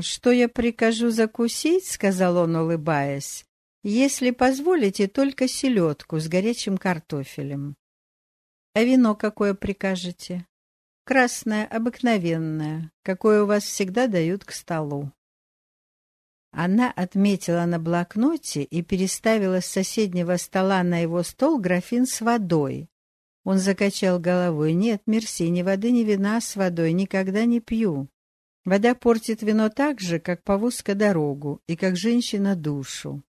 «Что я прикажу закусить?» — сказал он, улыбаясь. «Если позволите, только селедку с горячим картофелем». «А вино какое прикажете?» «Красное, обыкновенное, какое у вас всегда дают к столу». Она отметила на блокноте и переставила с соседнего стола на его стол графин с водой. Он закачал головой. «Нет, мерси, ни воды, ни вина с водой никогда не пью. Вода портит вино так же, как повозка дорогу и как женщина душу.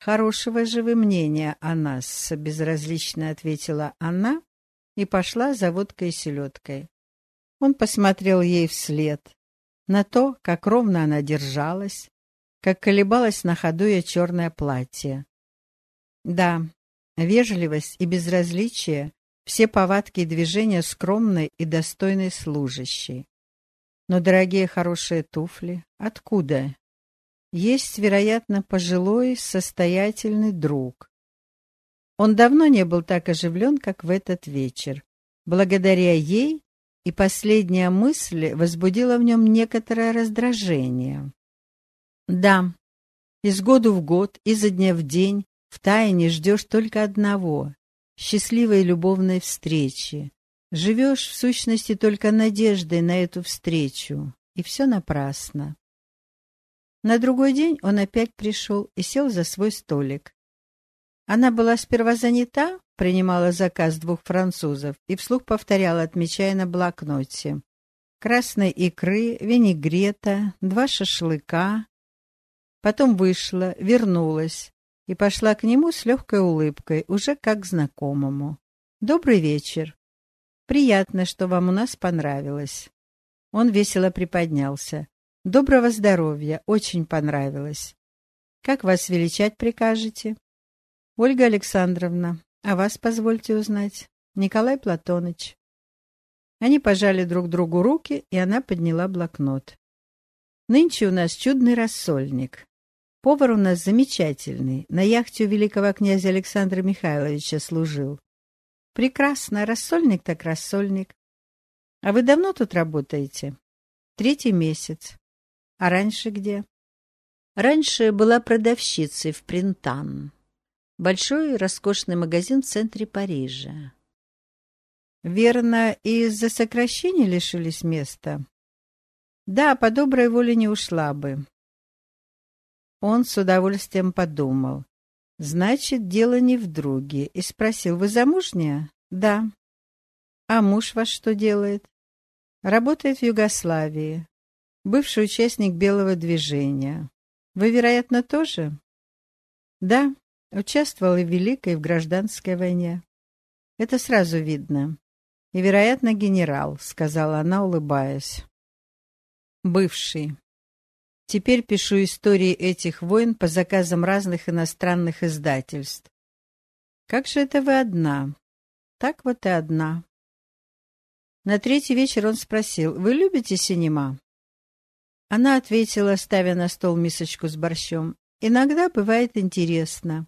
«Хорошего же вы мнения о нас», — безразлично ответила она и пошла за водкой и селедкой. Он посмотрел ей вслед, на то, как ровно она держалась, как колебалось на ходу ее черное платье. Да, вежливость и безразличие — все повадки и движения скромной и достойной служащей. Но дорогие хорошие туфли откуда? Есть, вероятно, пожилой, состоятельный друг. Он давно не был так оживлен, как в этот вечер. Благодаря ей и последняя мысль возбудила в нем некоторое раздражение. Да, из года в год, изо дня в день, в тайне ждешь только одного — счастливой любовной встречи, Живешь, в сущности, только надеждой на эту встречу, и все напрасно. На другой день он опять пришел и сел за свой столик. Она была сперва занята, принимала заказ двух французов и вслух повторяла, отмечая на блокноте. Красной икры, винегрета, два шашлыка. Потом вышла, вернулась и пошла к нему с легкой улыбкой, уже как знакомому. «Добрый вечер. Приятно, что вам у нас понравилось». Он весело приподнялся. «Доброго здоровья, очень понравилось. Как вас величать прикажете?» «Ольга Александровна, а вас позвольте узнать?» «Николай Платоныч». Они пожали друг другу руки, и она подняла блокнот. «Нынче у нас чудный рассольник. Повар у нас замечательный, на яхте у великого князя Александра Михайловича служил. Прекрасно, рассольник так рассольник. А вы давно тут работаете? Третий месяц. А раньше где? Раньше была продавщицей в Принтан. Большой роскошный магазин в центре Парижа. Верно, из-за сокращения лишились места? Да, по доброй воле не ушла бы. Он с удовольствием подумал. Значит, дело не в друге. И спросил, вы замужняя? Да. А муж ваш что делает? Работает в Югославии. Бывший участник белого движения. Вы, вероятно, тоже? Да, участвовал и в Великой, и в Гражданской войне. Это сразу видно. И, вероятно, генерал, сказала она, улыбаясь. Бывший. Теперь пишу истории этих войн по заказам разных иностранных издательств. Как же это вы одна? Так вот и одна. На третий вечер он спросил, вы любите синема? Она ответила, ставя на стол мисочку с борщом, иногда бывает интересно.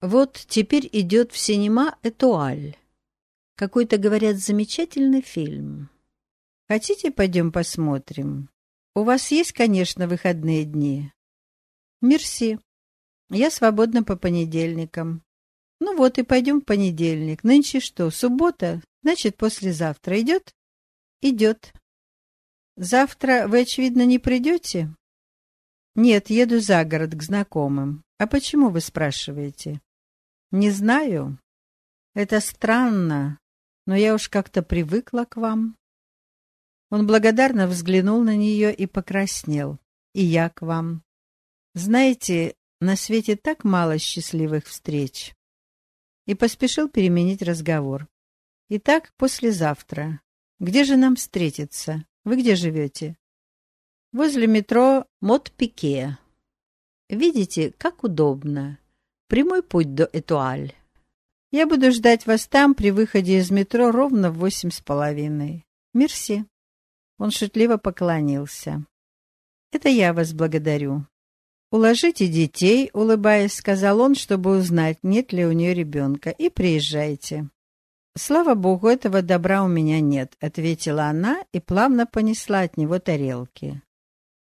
Вот теперь идет в синема «Этуаль». Какой-то, говорят, замечательный фильм. Хотите, пойдем посмотрим? У вас есть, конечно, выходные дни? Мерси. Я свободна по понедельникам. Ну вот и пойдем в понедельник. Нынче что, суббота? Значит, послезавтра. Идет? Идет. Завтра вы, очевидно, не придете? Нет, еду за город к знакомым. А почему вы спрашиваете? Не знаю. Это странно, но я уж как-то привыкла к вам. Он благодарно взглянул на нее и покраснел. «И я к вам. Знаете, на свете так мало счастливых встреч». И поспешил переменить разговор. «Итак, послезавтра. Где же нам встретиться? Вы где живете?» «Возле метро Мот-Пике. Видите, как удобно. Прямой путь до Этуаль. Я буду ждать вас там при выходе из метро ровно в восемь с половиной. Мерси». Он шутливо поклонился. «Это я вас благодарю». «Уложите детей», — улыбаясь, сказал он, чтобы узнать, нет ли у нее ребенка, — «и приезжайте». «Слава богу, этого добра у меня нет», — ответила она и плавно понесла от него тарелки.